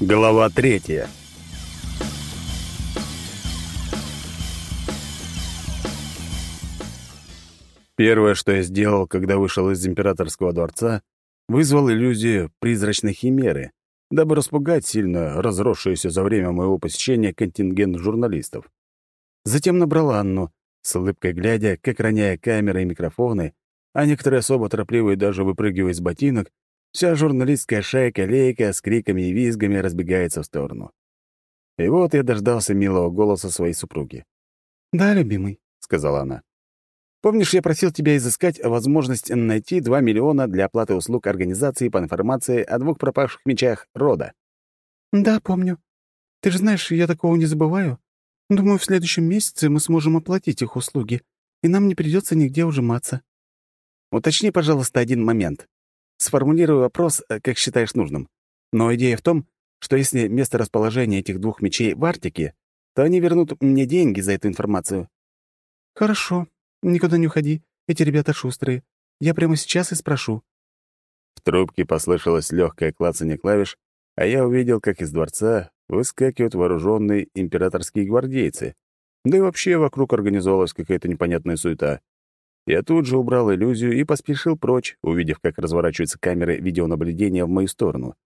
Глава третья. Первое, что я сделал, когда вышел из императорского дворца, вызвал иллюзию призрачной химеры, дабы распугать сильно разросшуюся за время моего посещения контингент журналистов. Затем набрал Анну, с улыбкой глядя, как роняя камеры и микрофоны, а некоторые особо торопливые даже выпрыгивая из ботинок, Вся журналистская шайка-лейка с криками и визгами разбегается в сторону. И вот я дождался милого голоса своей супруги. «Да, любимый», — сказала она. «Помнишь, я просил тебя изыскать возможность найти 2 миллиона для оплаты услуг организации по информации о двух пропавших мечах рода?» «Да, помню. Ты же знаешь, я такого не забываю. Думаю, в следующем месяце мы сможем оплатить их услуги, и нам не придется нигде ужиматься». «Уточни, пожалуйста, один момент. Сформулирую вопрос, э, как считаешь нужным. Но идея в том, что если место расположения этих двух мечей в Арктике, то они вернут мне деньги за эту информацию». «Хорошо. Никуда не уходи. Эти ребята шустрые. Я прямо сейчас и спрошу». В трубке послышалось легкое клацанье клавиш, а я увидел, как из дворца выскакивают вооруженные императорские гвардейцы. Да и вообще вокруг организовалась какая-то непонятная суета. Я тут же убрал иллюзию и поспешил прочь, увидев, как разворачиваются камеры видеонаблюдения в мою сторону.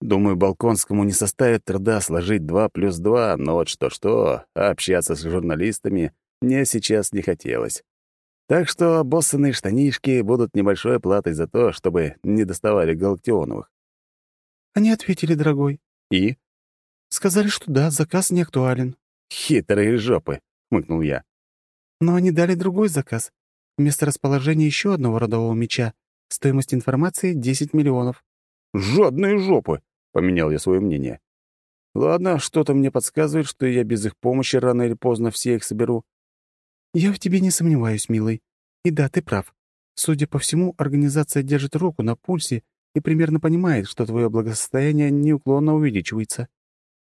Думаю, Балконскому не составит труда сложить два плюс два, но вот что-что, а общаться с журналистами мне сейчас не хотелось. Так что обоссанные штанишки будут небольшой платой за то, чтобы не доставали Галактионовых. Они ответили, дорогой. И? Сказали, что да, заказ не актуален. Хитрые жопы, хмыкнул я. Но они дали другой заказ. Место расположения еще одного родового меча. Стоимость информации — 10 миллионов. «Жадные жопы!» — поменял я свое мнение. «Ладно, что-то мне подсказывает, что я без их помощи рано или поздно все их соберу». «Я в тебе не сомневаюсь, милый. И да, ты прав. Судя по всему, организация держит руку на пульсе и примерно понимает, что твое благосостояние неуклонно увеличивается».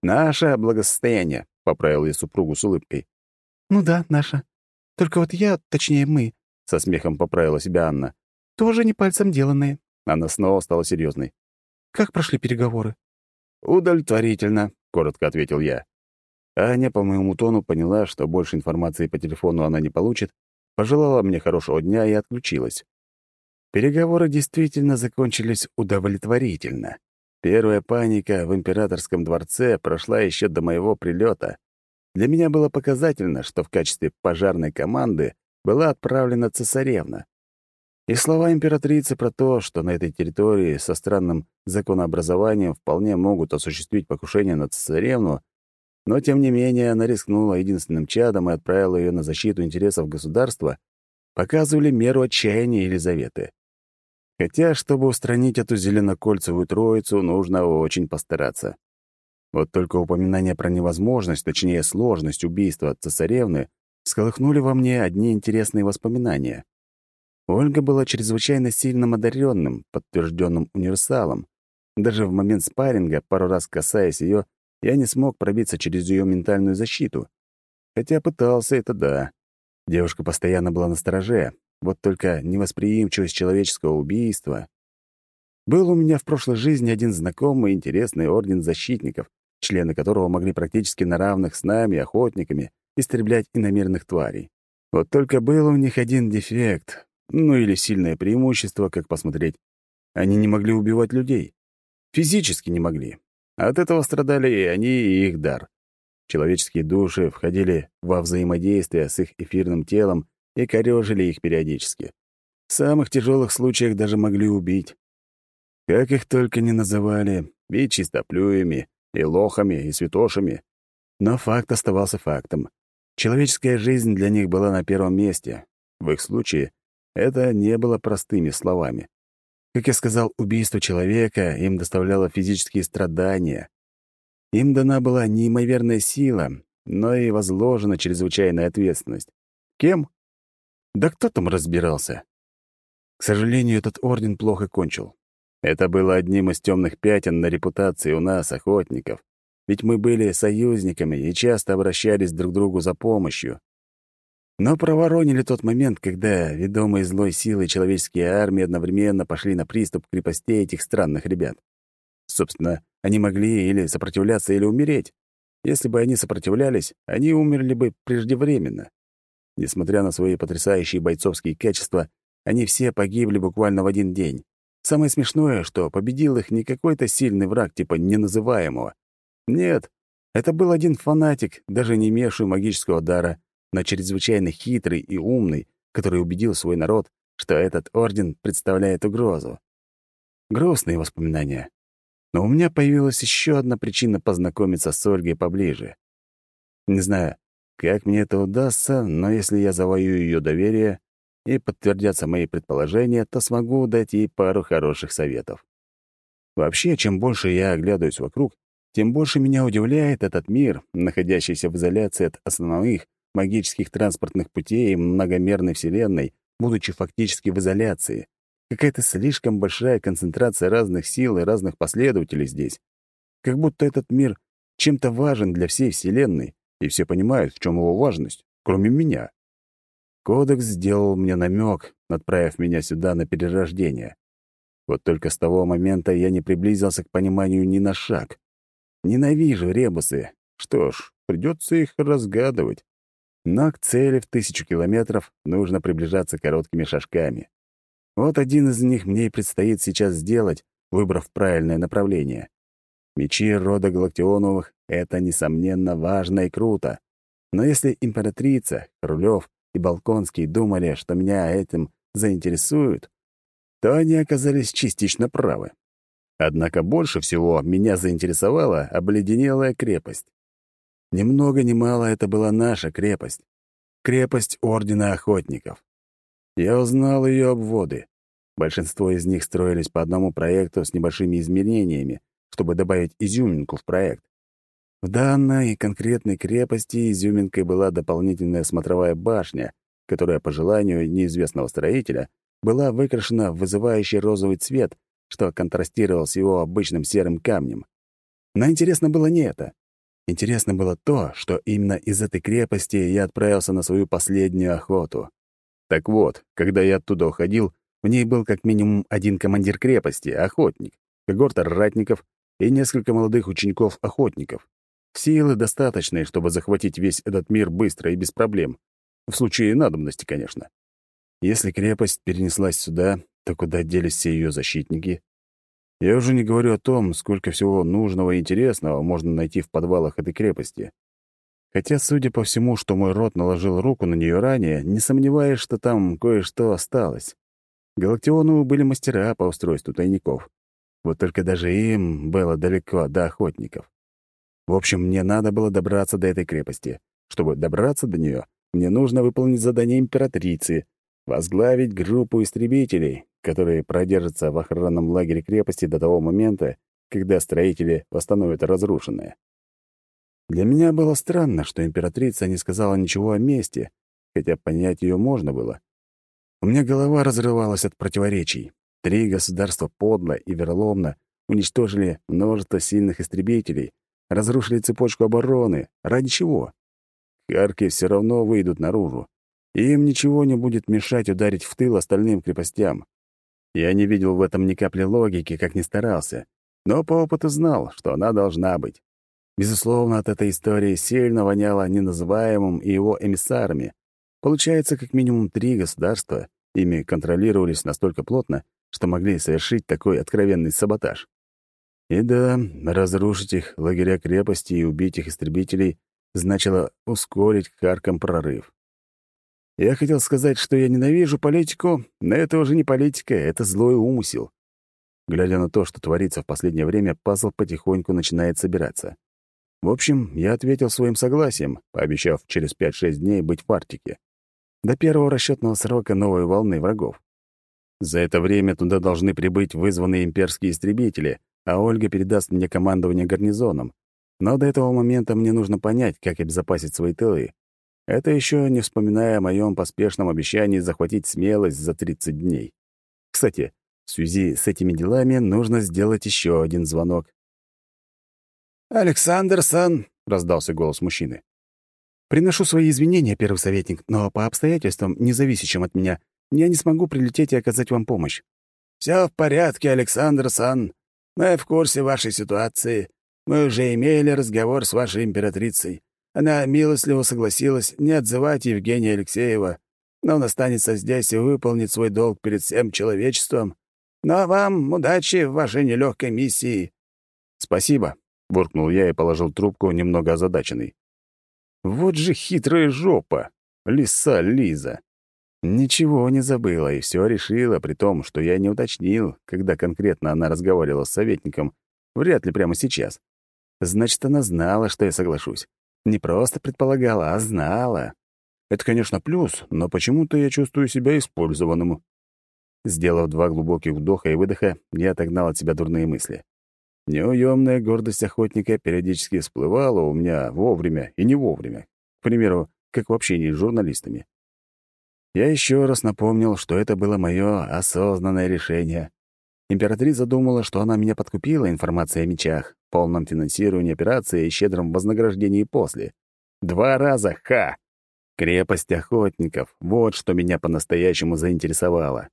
«Наше благосостояние», — поправил я супругу с улыбкой. «Ну да, наше. Только вот я, точнее мы, со смехом поправила себя Анна. «Тоже не пальцем деланные». Она снова стала серьезной. «Как прошли переговоры?» «Удовлетворительно», — коротко ответил я. Аня по моему тону поняла, что больше информации по телефону она не получит, пожелала мне хорошего дня и отключилась. Переговоры действительно закончились удовлетворительно. Первая паника в императорском дворце прошла еще до моего прилета. Для меня было показательно, что в качестве пожарной команды была отправлена цесаревна. И слова императрицы про то, что на этой территории со странным законообразованием вполне могут осуществить покушение на цесаревну, но, тем не менее, она рискнула единственным чадом и отправила ее на защиту интересов государства, показывали меру отчаяния Елизаветы. Хотя, чтобы устранить эту зеленокольцевую троицу, нужно очень постараться. Вот только упоминание про невозможность, точнее, сложность убийства цесаревны сколыхнули во мне одни интересные воспоминания. Ольга была чрезвычайно сильным одаренным, подтвержденным универсалом. Даже в момент спарринга, пару раз касаясь ее, я не смог пробиться через ее ментальную защиту. Хотя пытался, это да. Девушка постоянно была на стороже, вот только невосприимчивость человеческого убийства. Был у меня в прошлой жизни один знакомый интересный орден защитников, члены которого могли практически на равных с нами, охотниками, истреблять иномерных тварей. Вот только был у них один дефект, ну или сильное преимущество, как посмотреть. Они не могли убивать людей. Физически не могли. От этого страдали и они, и их дар. Человеческие души входили во взаимодействие с их эфирным телом и корёжили их периодически. В самых тяжелых случаях даже могли убить. Как их только не называли, и чистоплюями, и лохами, и святошами. Но факт оставался фактом. Человеческая жизнь для них была на первом месте. В их случае это не было простыми словами. Как я сказал, убийство человека им доставляло физические страдания. Им дана была неимоверная сила, но и возложена чрезвычайная ответственность. Кем? Да кто там разбирался? К сожалению, этот орден плохо кончил. Это было одним из темных пятен на репутации у нас, охотников ведь мы были союзниками и часто обращались друг к другу за помощью. Но проворонили тот момент, когда ведомые злой силой человеческие армии одновременно пошли на приступ крепостей этих странных ребят. Собственно, они могли или сопротивляться, или умереть. Если бы они сопротивлялись, они умерли бы преждевременно. Несмотря на свои потрясающие бойцовские качества, они все погибли буквально в один день. Самое смешное, что победил их не какой-то сильный враг типа неназываемого. Нет, это был один фанатик, даже не имевший магического дара, но чрезвычайно хитрый и умный, который убедил свой народ, что этот орден представляет угрозу. Грустные воспоминания. Но у меня появилась еще одна причина познакомиться с Ольгой поближе. Не знаю, как мне это удастся, но если я завоюю ее доверие и подтвердятся мои предположения, то смогу дать ей пару хороших советов. Вообще, чем больше я оглядываюсь вокруг, тем больше меня удивляет этот мир, находящийся в изоляции от основных магических транспортных путей и многомерной Вселенной, будучи фактически в изоляции. Какая-то слишком большая концентрация разных сил и разных последователей здесь. Как будто этот мир чем-то важен для всей Вселенной, и все понимают, в чем его важность, кроме меня. Кодекс сделал мне намек, отправив меня сюда на перерождение. Вот только с того момента я не приблизился к пониманию ни на шаг. Ненавижу ребусы. Что ж, придется их разгадывать. Но к цели в тысячу километров нужно приближаться короткими шажками. Вот один из них мне и предстоит сейчас сделать, выбрав правильное направление. Мечи рода Галактионовых — это, несомненно, важно и круто. Но если императрица, Рулев и Балконский думали, что меня этим заинтересуют, то они оказались частично правы. Однако больше всего меня заинтересовала обледенелая крепость. Ни много ни мало это была наша крепость. Крепость Ордена Охотников. Я узнал ее обводы. Большинство из них строились по одному проекту с небольшими изменениями, чтобы добавить изюминку в проект. В данной конкретной крепости изюминкой была дополнительная смотровая башня, которая, по желанию неизвестного строителя, была выкрашена в вызывающий розовый цвет, что контрастировал с его обычным серым камнем. Но интересно было не это. Интересно было то, что именно из этой крепости я отправился на свою последнюю охоту. Так вот, когда я оттуда уходил, в ней был как минимум один командир крепости, охотник, когорта ратников и несколько молодых учеников-охотников. Силы достаточные, чтобы захватить весь этот мир быстро и без проблем. В случае надобности, конечно. Если крепость перенеслась сюда, то куда делись все ее защитники? Я уже не говорю о том, сколько всего нужного и интересного можно найти в подвалах этой крепости. Хотя, судя по всему, что мой род наложил руку на нее ранее, не сомневаюсь, что там кое-что осталось. Галактионовы были мастера по устройству тайников. Вот только даже им было далеко до охотников. В общем, мне надо было добраться до этой крепости. Чтобы добраться до нее, мне нужно выполнить задание императрицы — возглавить группу истребителей, которые продержатся в охранном лагере крепости до того момента, когда строители восстановят разрушенное. Для меня было странно, что императрица не сказала ничего о месте, хотя понять ее можно было. У меня голова разрывалась от противоречий. Три государства подло и вероломно уничтожили множество сильных истребителей, разрушили цепочку обороны. Ради чего? Харки все равно выйдут наружу, и им ничего не будет мешать ударить в тыл остальным крепостям. Я не видел в этом ни капли логики, как ни старался, но по опыту знал, что она должна быть. Безусловно, от этой истории сильно воняло неназываемым и его эмиссарами. Получается, как минимум три государства ими контролировались настолько плотно, что могли совершить такой откровенный саботаж. И да, разрушить их лагеря крепости и убить их истребителей значило ускорить Харкам прорыв. Я хотел сказать, что я ненавижу политику, но это уже не политика, это злой умысел. Глядя на то, что творится в последнее время, пазл потихоньку начинает собираться. В общем, я ответил своим согласием, пообещав через 5-6 дней быть в Арктике. До первого расчетного срока новой волны врагов. За это время туда должны прибыть вызванные имперские истребители, а Ольга передаст мне командование гарнизоном. Но до этого момента мне нужно понять, как обезопасить свои тылы, это еще не вспоминая о моем поспешном обещании захватить смелость за 30 дней. Кстати, в связи с этими делами нужно сделать еще один звонок. «Александр Сан», — раздался голос мужчины. «Приношу свои извинения, первый советник, но по обстоятельствам, не зависящим от меня, я не смогу прилететь и оказать вам помощь». «Все в порядке, Александр Сан. Мы в курсе вашей ситуации. Мы уже имели разговор с вашей императрицей. Она милостливо согласилась не отзывать Евгения Алексеева, но он останется здесь и выполнит свой долг перед всем человечеством. Ну а вам удачи в вашей нелегкой миссии». «Спасибо», — буркнул я и положил трубку, немного озадаченный. «Вот же хитрая жопа! Лиса Лиза!» Ничего не забыла и все решила, при том, что я не уточнил, когда конкретно она разговаривала с советником, вряд ли прямо сейчас. Значит, она знала, что я соглашусь. Не просто предполагала, а знала. Это, конечно, плюс, но почему-то я чувствую себя использованным. Сделав два глубоких вдоха и выдоха, я отогнал от себя дурные мысли. Неуемная гордость охотника периодически всплывала у меня вовремя и не вовремя. К примеру, как в общении с журналистами. Я еще раз напомнил, что это было мое осознанное решение. Императрица думала, что она меня подкупила информацией о мечах, полном финансировании операции и щедром вознаграждении после. Два раза, ха! Крепость охотников — вот что меня по-настоящему заинтересовало.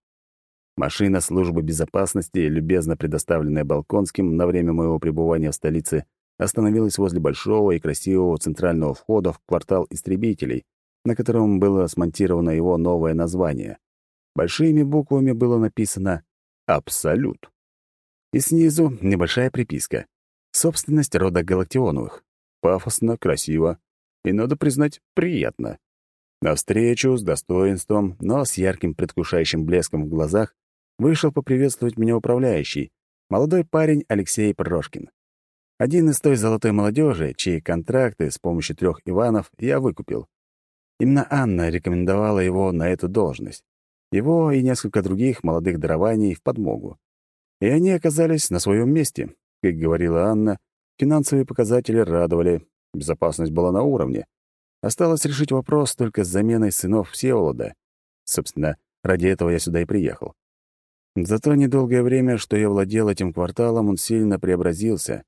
Машина службы безопасности, любезно предоставленная Балконским на время моего пребывания в столице, остановилась возле большого и красивого центрального входа в квартал истребителей, на котором было смонтировано его новое название. Большими буквами было написано «Абсолют». И снизу небольшая приписка. Собственность рода Галактионовых. Пафосно, красиво и, надо признать, приятно. Навстречу с достоинством, но с ярким предвкушающим блеском в глазах вышел поприветствовать меня управляющий, молодой парень Алексей Прошкин. Один из той золотой молодежи, чьи контракты с помощью трех Иванов я выкупил. Именно Анна рекомендовала его на эту должность. Его и несколько других молодых дарований в подмогу. И они оказались на своем месте. Как говорила Анна, финансовые показатели радовали, безопасность была на уровне. Осталось решить вопрос только с заменой сынов Всеволода. Собственно, ради этого я сюда и приехал. За то недолгое время, что я владел этим кварталом, он сильно преобразился.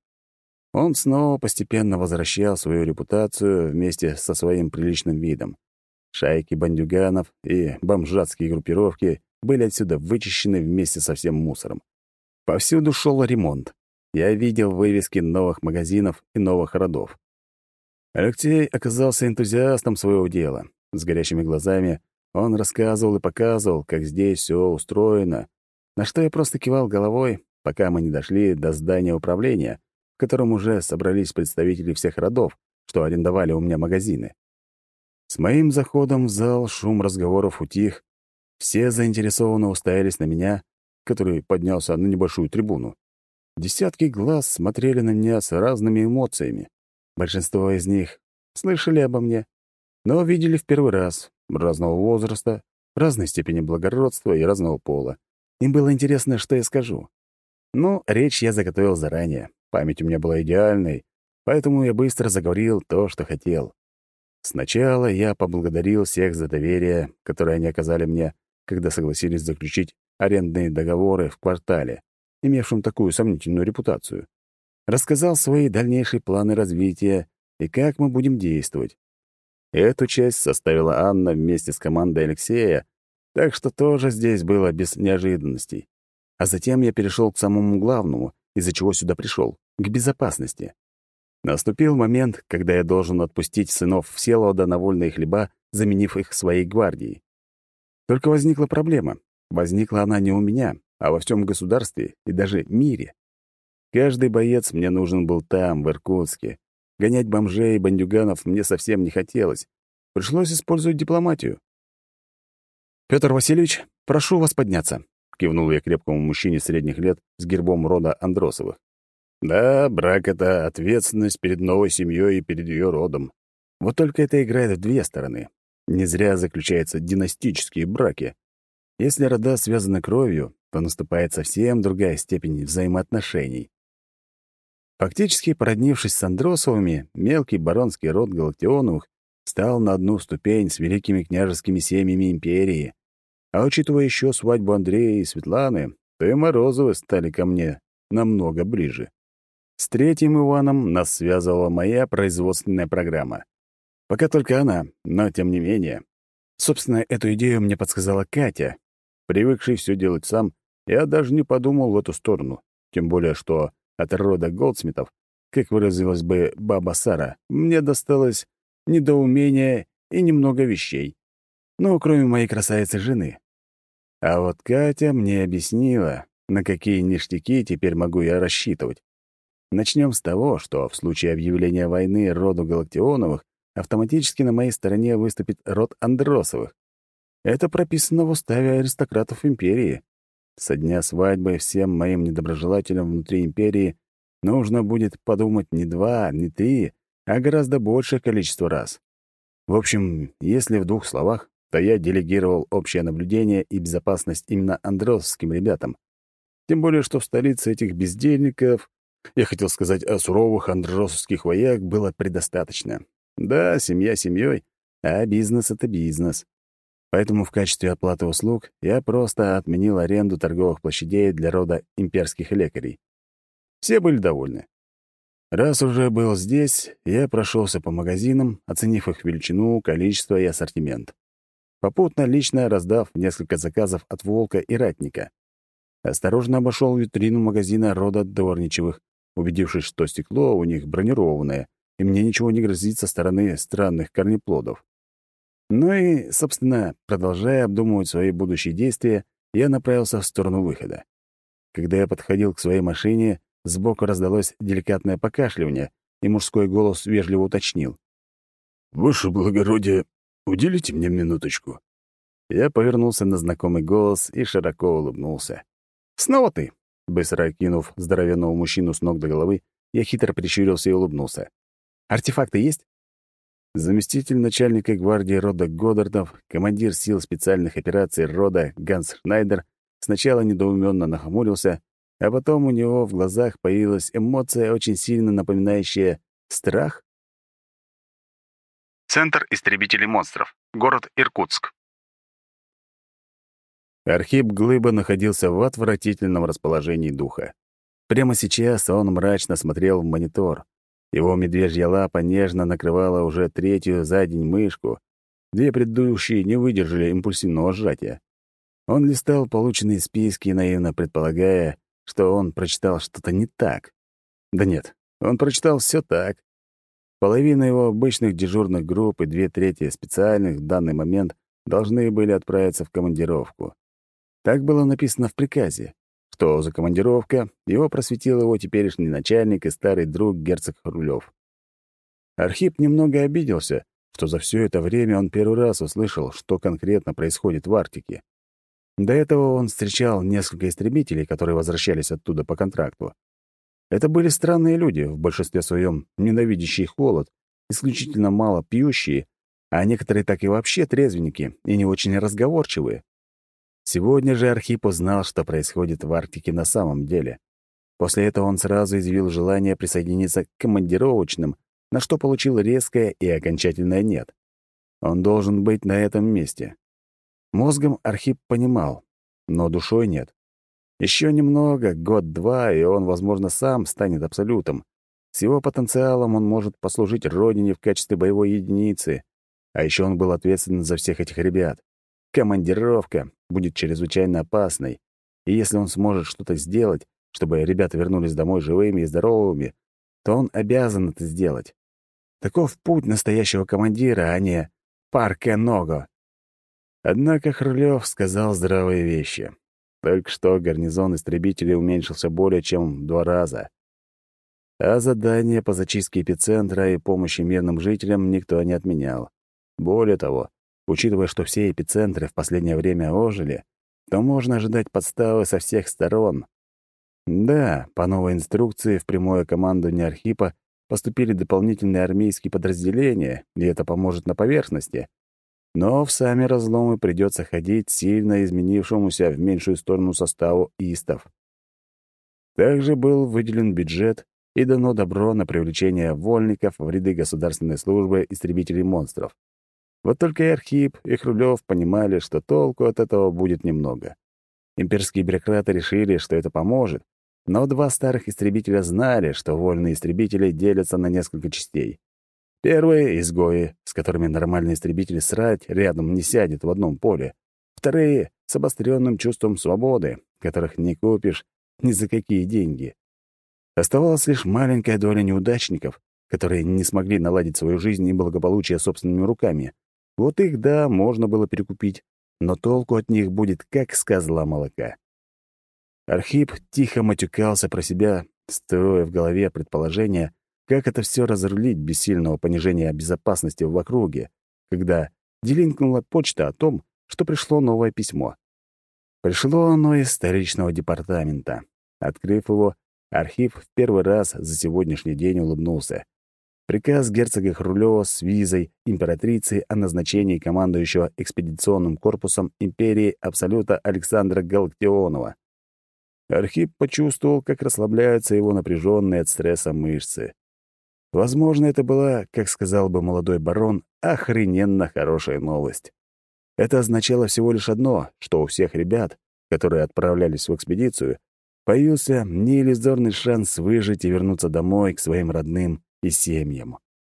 Он снова постепенно возвращал свою репутацию вместе со своим приличным видом. Шайки бандюганов и бомжатские группировки были отсюда вычищены вместе со всем мусором. Повсюду шел ремонт. Я видел вывески новых магазинов и новых родов. Алексей оказался энтузиастом своего дела. С горящими глазами он рассказывал и показывал, как здесь все устроено, на что я просто кивал головой, пока мы не дошли до здания управления, в котором уже собрались представители всех родов, что арендовали у меня магазины. С моим заходом в зал шум разговоров утих, все заинтересованно уставились на меня, который поднялся на небольшую трибуну. Десятки глаз смотрели на меня с разными эмоциями. Большинство из них слышали обо мне, но видели в первый раз, разного возраста, разной степени благородства и разного пола. Им было интересно, что я скажу. Ну, речь я заготовил заранее. Память у меня была идеальной, поэтому я быстро заговорил то, что хотел. Сначала я поблагодарил всех за доверие, которое они оказали мне, когда согласились заключить арендные договоры в квартале, имевшем такую сомнительную репутацию. Рассказал свои дальнейшие планы развития и как мы будем действовать. Эту часть составила Анна вместе с командой Алексея, так что тоже здесь было без неожиданностей. А затем я перешел к самому главному, из-за чего сюда пришел, к безопасности. Наступил момент, когда я должен отпустить сынов Всеволода на вольные хлеба, заменив их своей гвардией. Только возникла проблема. Возникла она не у меня, а во всем государстве и даже мире. Каждый боец мне нужен был там, в Иркутске. Гонять бомжей и бандюганов мне совсем не хотелось. Пришлось использовать дипломатию. «Пётр Васильевич, прошу вас подняться», — кивнул я крепкому мужчине средних лет с гербом рода Андросовых. «Да, брак — это ответственность перед новой семьей и перед ее родом. Вот только это играет в две стороны. Не зря заключаются династические браки. Если рода связаны кровью, то наступает совсем другая степень взаимоотношений. Фактически, породнившись с Андросовыми, мелкий баронский род Галактионовых стал на одну ступень с великими княжескими семьями империи. А учитывая еще свадьбу Андрея и Светланы, то и Морозовы стали ко мне намного ближе. С третьим Иваном нас связывала моя производственная программа. Пока только она, но тем не менее. Собственно, эту идею мне подсказала Катя. Привыкший все делать сам, я даже не подумал в эту сторону. Тем более, что от рода Голдсмитов, как выразилась бы баба Сара, мне досталось недоумение и немного вещей. Ну, кроме моей красавицы жены. А вот Катя мне объяснила, на какие ништяки теперь могу я рассчитывать. Начнем с того, что в случае объявления войны роду Галактионовых автоматически на моей стороне выступит род Андросовых. Это прописано в уставе аристократов империи. Со дня свадьбы всем моим недоброжелателям внутри империи нужно будет подумать не два, не три, а гораздо большее количество раз. В общем, если в двух словах, то я делегировал общее наблюдение и безопасность именно андросовским ребятам. Тем более, что в столице этих бездельников, я хотел сказать о суровых андросовских вояк, было предостаточно. Да, семья семьей, а бизнес — это бизнес. Поэтому в качестве оплаты услуг я просто отменил аренду торговых площадей для рода имперских лекарей. Все были довольны. Раз уже был здесь, я прошелся по магазинам, оценив их величину, количество и ассортимент. Попутно лично раздав несколько заказов от Волка и Ратника. Осторожно обошел витрину магазина рода Дворничевых, убедившись, что стекло у них бронированное, и мне ничего не грозит со стороны странных корнеплодов. Ну и, собственно, продолжая обдумывать свои будущие действия, я направился в сторону выхода. Когда я подходил к своей машине, сбоку раздалось деликатное покашливание, и мужской голос вежливо уточнил. «Ваше благородие, уделите мне минуточку». Я повернулся на знакомый голос и широко улыбнулся. «Снова ты?» Быстро окинув здоровенного мужчину с ног до головы, я хитро прищурился и улыбнулся. «Артефакты есть?» Заместитель начальника гвардии рода Годдардов, командир сил специальных операций рода Ганс Шнайдер сначала недоуменно нахмурился, а потом у него в глазах появилась эмоция, очень сильно напоминающая страх. Центр истребителей монстров. Город Иркутск. Архип Глыба находился в отвратительном расположении духа. Прямо сейчас он мрачно смотрел в монитор, его медвежья лапа нежно накрывала уже третью за день мышку. Две предыдущие не выдержали импульсивного сжатия. Он листал полученные списки, наивно предполагая, что он прочитал что-то не так. Да нет, он прочитал все так. Половина его обычных дежурных групп и две трети специальных в данный момент должны были отправиться в командировку. Так было написано в приказе. Что за командировка, его просветил его теперешний начальник и старый друг герцог Хрулев. Архип немного обиделся, что за все это время он первый раз услышал, что конкретно происходит в Арктике. До этого он встречал несколько истребителей, которые возвращались оттуда по контракту. Это были странные люди, в большинстве своем ненавидящие холод, исключительно мало пьющие, а некоторые так и вообще трезвенники и не очень разговорчивые. Сегодня же Архип узнал, что происходит в Арктике на самом деле. После этого он сразу изъявил желание присоединиться к командировочным, на что получил резкое и окончательное «нет». Он должен быть на этом месте. Мозгом Архип понимал, но душой нет. Еще немного, год-два, и он, возможно, сам станет абсолютом. С его потенциалом он может послужить Родине в качестве боевой единицы. А еще он был ответственен за всех этих ребят. Командировка будет чрезвычайно опасной, и если он сможет что-то сделать, чтобы ребята вернулись домой живыми и здоровыми, то он обязан это сделать. Таков путь настоящего командира, а не «парке ногу». Однако Хрулев сказал здравые вещи. Только что гарнизон истребителей уменьшился более чем в два раза. А задание по зачистке эпицентра и помощи мирным жителям никто не отменял. Более того, Учитывая, что все эпицентры в последнее время ожили, то можно ожидать подставы со всех сторон. Да, по новой инструкции в прямое командование Архипа поступили дополнительные армейские подразделения, и это поможет на поверхности. Но в сами разломы придется ходить сильно изменившемуся в меньшую сторону составу истов. Также был выделен бюджет и дано добро на привлечение вольников в ряды государственной службы истребителей монстров. Вот только и Архип, и Хрулев понимали, что толку от этого будет немного. Имперские бюрократы решили, что это поможет, но два старых истребителя знали, что вольные истребители делятся на несколько частей. Первые — изгои, с которыми нормальный истребитель срать рядом не сядет в одном поле. Вторые — с обостренным чувством свободы, которых не купишь ни за какие деньги. Оставалась лишь маленькая доля неудачников, которые не смогли наладить свою жизнь и благополучие собственными руками. Вот их, да, можно было перекупить, но толку от них будет как с козла молока. Архип тихо матюкался про себя, строя в голове предположение, как это все разрулить без сильного понижения безопасности в округе, когда делинкнула почта о том, что пришло новое письмо. Пришло оно из столичного департамента. Открыв его, Архип в первый раз за сегодняшний день улыбнулся. Приказ герцога Хрулева с визой императрицы о назначении командующего экспедиционным корпусом империи Абсолюта Александра Галактионова. Архип почувствовал, как расслабляются его напряженные от стресса мышцы. Возможно, это была, как сказал бы молодой барон, охрененно хорошая новость. Это означало всего лишь одно, что у всех ребят, которые отправлялись в экспедицию, появился неиллюзорный шанс выжить и вернуться домой к своим родным и семьям.